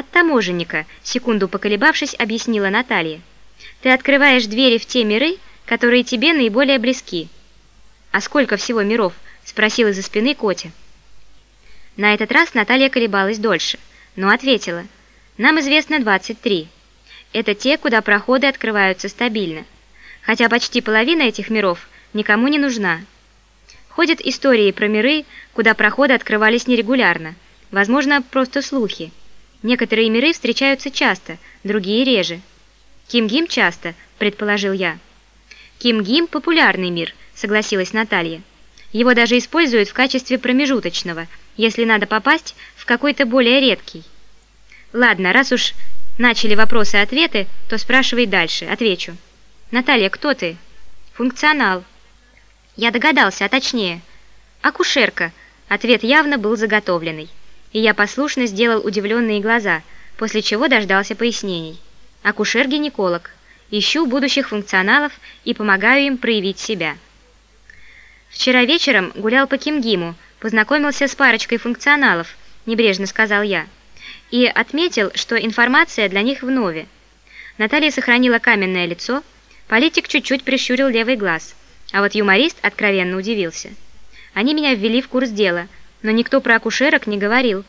От таможенника, секунду поколебавшись, объяснила Наталья. Ты открываешь двери в те миры, которые тебе наиболее близки. А сколько всего миров? спросил из-за спины Котя. На этот раз Наталья колебалась дольше, но ответила. Нам известно 23. Это те, куда проходы открываются стабильно. Хотя почти половина этих миров никому не нужна. Ходят истории про миры, куда проходы открывались нерегулярно. Возможно, просто слухи. Некоторые миры встречаются часто, другие реже. Ким-Гим часто, предположил я. Ким-Гим – популярный мир, согласилась Наталья. Его даже используют в качестве промежуточного, если надо попасть в какой-то более редкий. Ладно, раз уж начали вопросы-ответы, то спрашивай дальше, отвечу. Наталья, кто ты? Функционал. Я догадался, а точнее. Акушерка. Ответ явно был заготовленный и я послушно сделал удивленные глаза, после чего дождался пояснений. Акушер-гинеколог. Ищу будущих функционалов и помогаю им проявить себя. Вчера вечером гулял по Кимгиму, познакомился с парочкой функционалов, небрежно сказал я, и отметил, что информация для них в нове. Наталья сохранила каменное лицо, политик чуть-чуть прищурил левый глаз, а вот юморист откровенно удивился. Они меня ввели в курс дела – но никто про акушерок не говорил.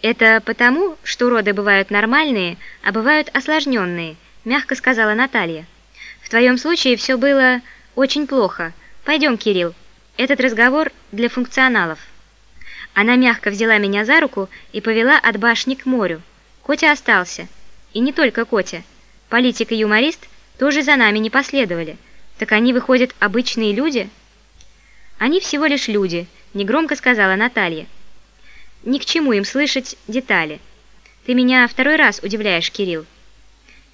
«Это потому, что роды бывают нормальные, а бывают осложненные», – мягко сказала Наталья. «В твоем случае все было очень плохо. Пойдем, Кирилл. Этот разговор для функционалов». Она мягко взяла меня за руку и повела от башни к морю. Котя остался. И не только Котя. Политик и юморист тоже за нами не последовали. Так они, выходят, обычные люди? Они всего лишь люди – негромко сказала Наталья. Ни к чему им слышать детали. Ты меня второй раз удивляешь, Кирилл.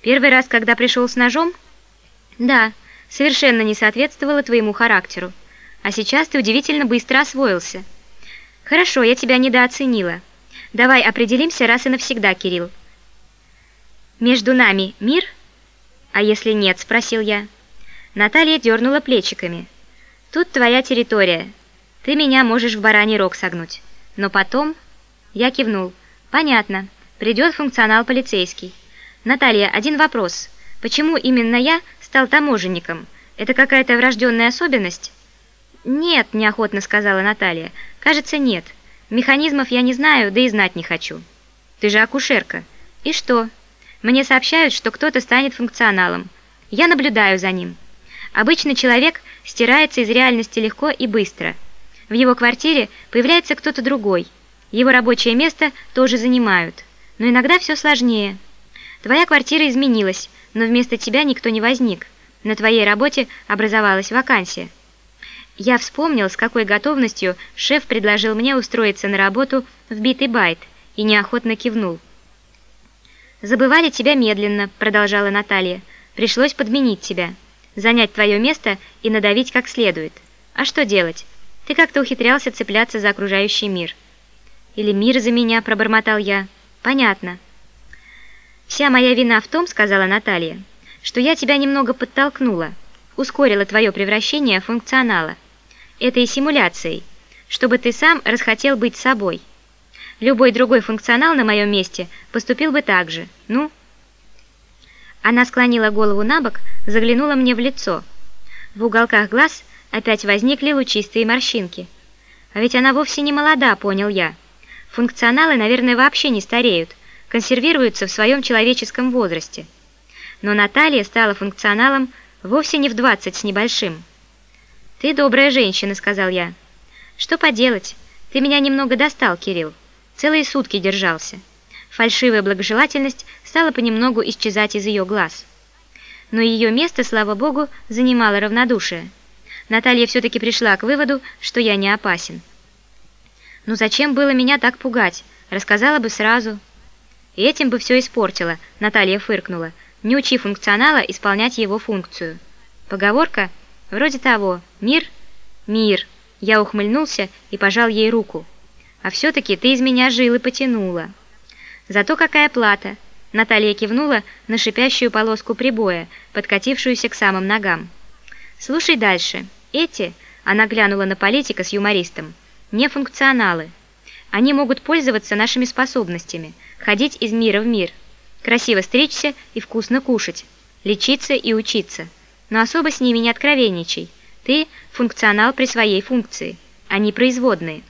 Первый раз, когда пришел с ножом? Да, совершенно не соответствовало твоему характеру. А сейчас ты удивительно быстро освоился. Хорошо, я тебя недооценила. Давай определимся раз и навсегда, Кирилл. Между нами мир? А если нет, спросил я. Наталья дернула плечиками. Тут твоя территория. Ты меня можешь в бараний рог согнуть. Но потом...» Я кивнул. «Понятно. Придет функционал полицейский. Наталья, один вопрос. Почему именно я стал таможенником? Это какая-то врожденная особенность?» «Нет», – неохотно сказала Наталья. «Кажется, нет. Механизмов я не знаю, да и знать не хочу». «Ты же акушерка. И что?» «Мне сообщают, что кто-то станет функционалом. Я наблюдаю за ним. Обычно человек стирается из реальности легко и быстро – в его квартире появляется кто-то другой. Его рабочее место тоже занимают. Но иногда все сложнее. Твоя квартира изменилась, но вместо тебя никто не возник. На твоей работе образовалась вакансия. Я вспомнил, с какой готовностью шеф предложил мне устроиться на работу в битый байт, и неохотно кивнул. «Забывали тебя медленно», — продолжала Наталья. «Пришлось подменить тебя, занять твое место и надавить как следует. А что делать? Ты как-то ухитрялся цепляться за окружающий мир. Или мир за меня, пробормотал я. Понятно. Вся моя вина в том, сказала Наталья, что я тебя немного подтолкнула, ускорила твое превращение функционала. Этой симуляцией, чтобы ты сам расхотел быть собой. Любой другой функционал на моем месте поступил бы так же. Ну? Она склонила голову на бок, заглянула мне в лицо. В уголках глаз Опять возникли лучистые морщинки. А ведь она вовсе не молода, понял я. Функционалы, наверное, вообще не стареют, консервируются в своем человеческом возрасте. Но Наталья стала функционалом вовсе не в 20 с небольшим. «Ты добрая женщина», — сказал я. «Что поделать? Ты меня немного достал, Кирилл. Целые сутки держался». Фальшивая благожелательность стала понемногу исчезать из ее глаз. Но ее место, слава богу, занимало равнодушие. Наталья все-таки пришла к выводу, что я не опасен. «Ну зачем было меня так пугать? Рассказала бы сразу». Этим бы все испортила, Наталья фыркнула. «Не учи функционала исполнять его функцию». Поговорка? Вроде того. «Мир? Мир». Я ухмыльнулся и пожал ей руку. «А все-таки ты из меня жил и потянула». «Зато какая плата!» Наталья кивнула на шипящую полоску прибоя, подкатившуюся к самым ногам. «Слушай дальше». Эти, она глянула на политика с юмористом, не функционалы. Они могут пользоваться нашими способностями, ходить из мира в мир, красиво стричься и вкусно кушать, лечиться и учиться. Но особо с ними не откровенничай. Ты – функционал при своей функции, они производные.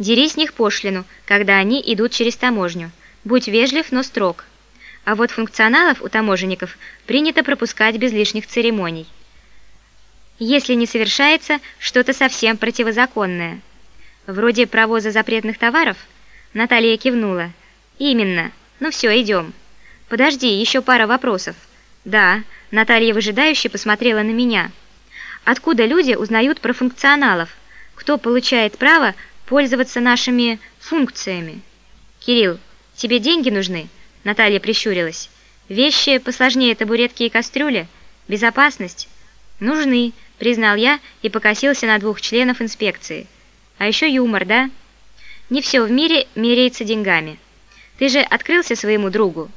Дери с них пошлину, когда они идут через таможню. Будь вежлив, но строг. А вот функционалов у таможенников принято пропускать без лишних церемоний. Если не совершается что-то совсем противозаконное. Вроде провоза запретных товаров? Наталья кивнула. Именно. Ну все, идем. Подожди, еще пара вопросов. Да, Наталья выжидающе посмотрела на меня. Откуда люди узнают про функционалов? Кто получает право пользоваться нашими функциями? Кирилл, тебе деньги нужны? Наталья прищурилась. Вещи посложнее табуретки и кастрюли? Безопасность? Нужны, признал я и покосился на двух членов инспекции. А еще юмор, да? Не все в мире меряется деньгами. Ты же открылся своему другу.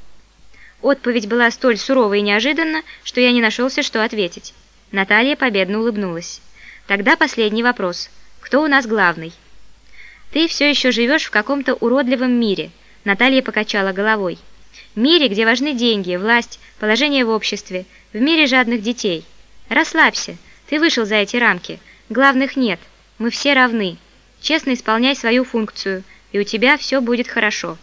Отповедь была столь сурова и неожиданна, что я не нашелся, что ответить. Наталья победно улыбнулась. Тогда последний вопрос. Кто у нас главный? Ты все еще живешь в каком-то уродливом мире. Наталья покачала головой. Мире, где важны деньги, власть, положение в обществе, в мире жадных детей. Расслабься, ты вышел за эти рамки. Главных нет, мы все равны. Честно исполняй свою функцию, и у тебя все будет хорошо.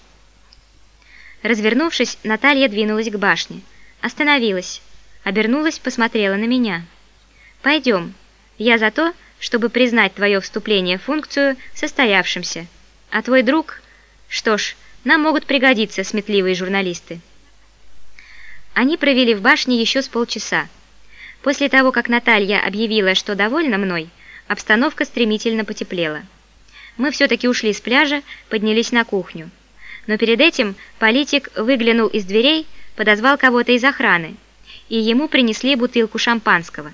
Развернувшись, Наталья двинулась к башне. Остановилась. Обернулась, посмотрела на меня. «Пойдем. Я за то, чтобы признать твое вступление в функцию состоявшимся. А твой друг... Что ж, нам могут пригодиться сметливые журналисты». Они провели в башне еще с полчаса. После того, как Наталья объявила, что довольна мной, обстановка стремительно потеплела. Мы все-таки ушли с пляжа, поднялись на кухню. Но перед этим политик выглянул из дверей, подозвал кого-то из охраны, и ему принесли бутылку шампанского.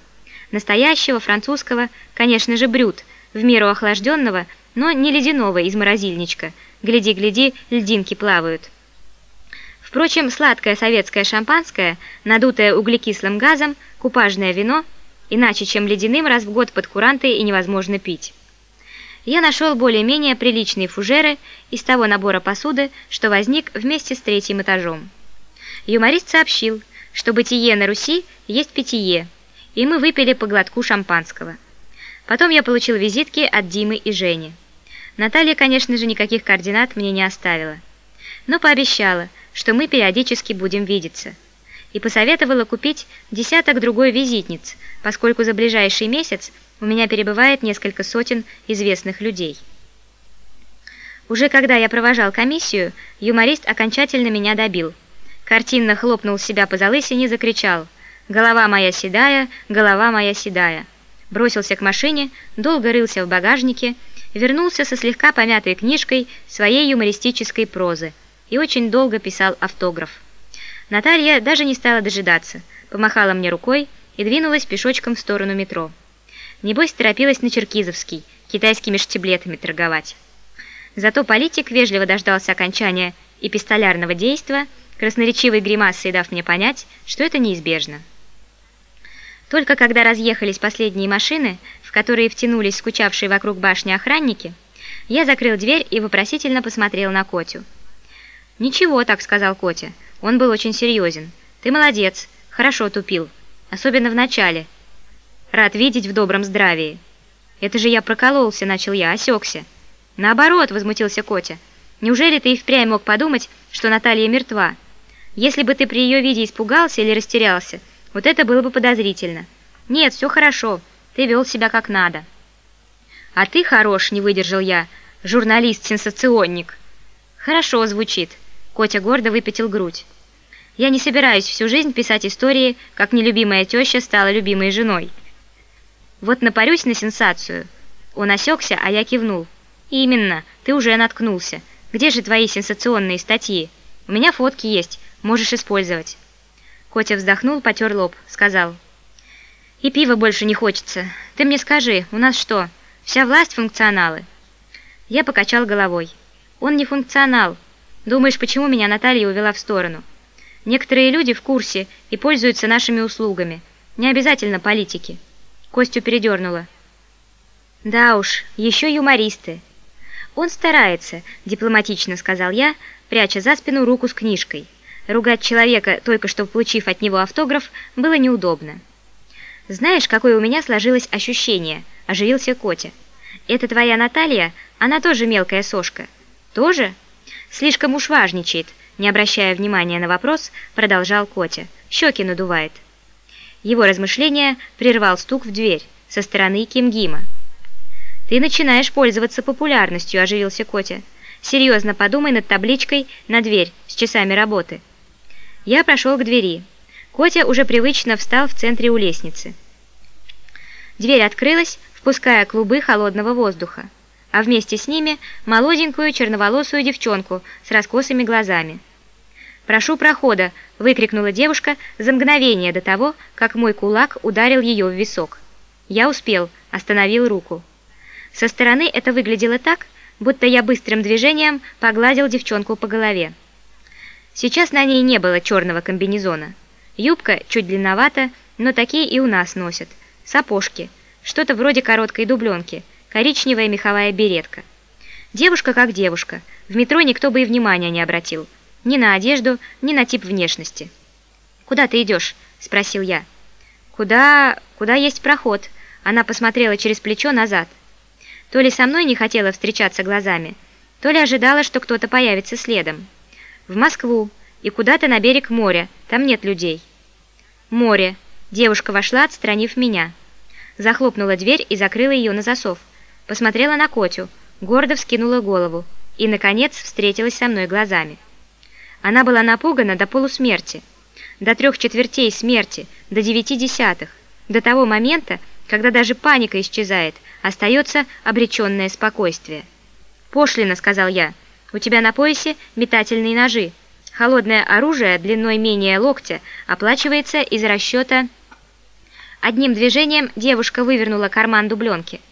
Настоящего французского, конечно же, брют, в меру охлажденного, но не ледяного из морозильничка. Гляди-гляди, льдинки плавают. Впрочем, сладкое советское шампанское, надутое углекислым газом, купажное вино, иначе чем ледяным раз в год под куранты и невозможно пить. Я нашел более-менее приличные фужеры из того набора посуды, что возник вместе с третьим этажом. Юморист сообщил, что бытие на Руси есть питье, и мы выпили по глотку шампанского. Потом я получил визитки от Димы и Жени. Наталья, конечно же, никаких координат мне не оставила, но пообещала, что мы периодически будем видеться, и посоветовала купить десяток другой визитниц, поскольку за ближайший месяц у меня перебывает несколько сотен известных людей. Уже когда я провожал комиссию, юморист окончательно меня добил. Картинно хлопнул себя по залысине и закричал – Голова моя седая, голова моя седая. Бросился к машине, долго рылся в багажнике, вернулся со слегка помятой книжкой своей юмористической прозы и очень долго писал автограф. Наталья даже не стала дожидаться, помахала мне рукой и двинулась пешочком в сторону метро. Небось, торопилась на Черкизовский, китайскими штиблетами торговать. Зато политик вежливо дождался окончания эпистолярного действа, красноречивой гримасой дав мне понять, что это неизбежно. Только когда разъехались последние машины, в которые втянулись скучавшие вокруг башни охранники, я закрыл дверь и вопросительно посмотрел на Котю. «Ничего», — так сказал Котя. Он был очень серьезен. «Ты молодец, хорошо тупил. Особенно в начале. Рад видеть в добром здравии». «Это же я прокололся», — начал я, осекся. «Наоборот», — возмутился Котя. «Неужели ты и впрямь мог подумать, что Наталья мертва? Если бы ты при ее виде испугался или растерялся, — вот это было бы подозрительно. Нет, все хорошо, ты вел себя как надо. А ты хорош, не выдержал я, журналист-сенсационник. Хорошо звучит. Котя гордо выпятил грудь. Я не собираюсь всю жизнь писать истории, как нелюбимая теща стала любимой женой. Вот напарюсь на сенсацию. Он осекся, а я кивнул. Именно, ты уже наткнулся. Где же твои сенсационные статьи? У меня фотки есть, можешь использовать. Котя вздохнул, потер лоб, сказал. «И пива больше не хочется. Ты мне скажи, у нас что, вся власть функционалы?» Я покачал головой. «Он не функционал. Думаешь, почему меня Наталья увела в сторону? Некоторые люди в курсе и пользуются нашими услугами. Не обязательно политики». Костю передернула. «Да уж, еще юмористы. «Он старается», – дипломатично сказал я, пряча за спину руку с книжкой. Ругать человека, только что получив от него автограф, было неудобно. «Знаешь, какое у меня сложилось ощущение?» – оживился Котя. «Это твоя Наталья? Она тоже мелкая сошка». «Тоже?» «Слишком уж важничает», – не обращая внимания на вопрос, продолжал Котя. «Щеки надувает». Его размышления прервал стук в дверь со стороны Кимгима. «Ты начинаешь пользоваться популярностью», – оживился Котя. «Серьезно подумай над табличкой на дверь с часами работы». Я прошел к двери. Котя уже привычно встал в центре у лестницы. Дверь открылась, впуская клубы холодного воздуха, а вместе с ними молоденькую черноволосую девчонку с раскосыми глазами. «Прошу прохода!» – выкрикнула девушка за мгновение до того, как мой кулак ударил ее в висок. Я успел, остановил руку. Со стороны это выглядело так, будто я быстрым движением погладил девчонку по голове. Сейчас на ней не было черного комбинезона. Юбка чуть длинновата, но такие и у нас носят. Сапожки, что-то вроде короткой дубленки, коричневая меховая беретка. Девушка как девушка, в метро никто бы и внимания не обратил. Ни на одежду, ни на тип внешности. «Куда ты идешь?» – спросил я. «Куда... куда есть проход?» Она посмотрела через плечо назад. То ли со мной не хотела встречаться глазами, то ли ожидала, что кто-то появится следом. В Москву и куда-то на берег моря, там нет людей. Море. Девушка вошла, отстранив меня. Захлопнула дверь и закрыла ее на засов. Посмотрела на Котю, гордо вскинула голову и, наконец, встретилась со мной глазами. Она была напугана до полусмерти, до трех четвертей смерти, до девяти десятых, до того момента, когда даже паника исчезает, остается обреченное спокойствие. «Пошлина», — сказал я, — «у тебя на поясе метательные ножи. Холодное оружие длиной менее локтя оплачивается из расчета...» Одним движением девушка вывернула карман дубленки —